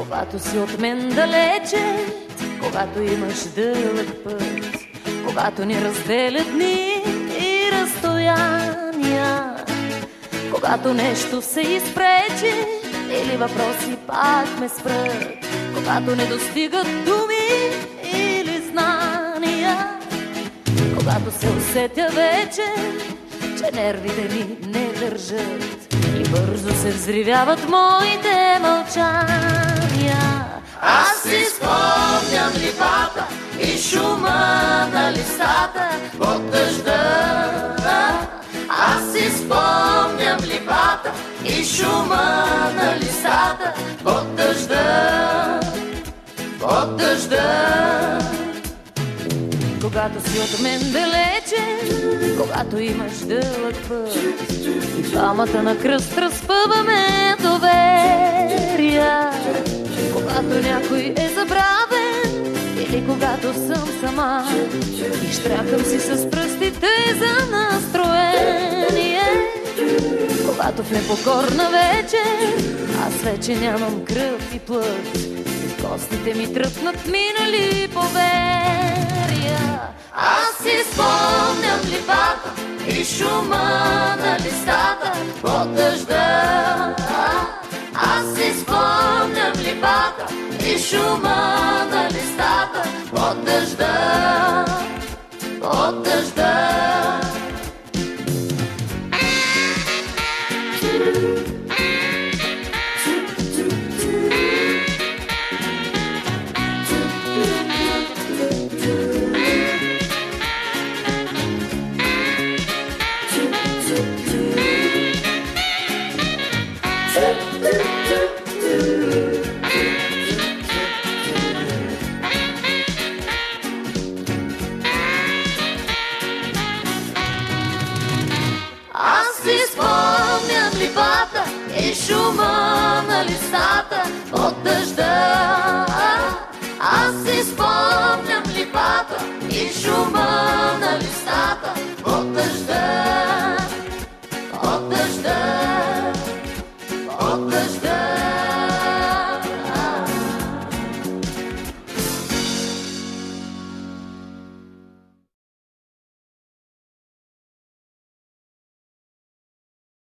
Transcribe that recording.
Когато си от мен далече, когато имаш дълъг път, когато ни разделят дни и разстояния, когато нещо се изпречи или въпроси пак ме спрат, когато не достигат думи или знания, когато се усетя вече, че нервите ми не държат и бързо се взривяват моите мълчания. Аз си спомням липата и шума на листата под дъжда. Аз си спомням липата и шума на листата под дъжда. Под дъжда. Когато си от мен далече, когато имаш дълъг път и двамата на кръст разпъваме доверия. Когато някой е забравен или когато съм сама и штракам си с пръстите за настроение. Когато в непокорна вечер аз вече нямам кръв и плът и костите ми тръпнат минали поверия. Аз си спомням липата и шума на листата под дъжда. Аз си спомням липата и шума шума на листата от дъжда. Аз си спомням липата и шума на листата от дъжда. От дъжда. От дъжда.